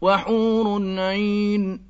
وحور عين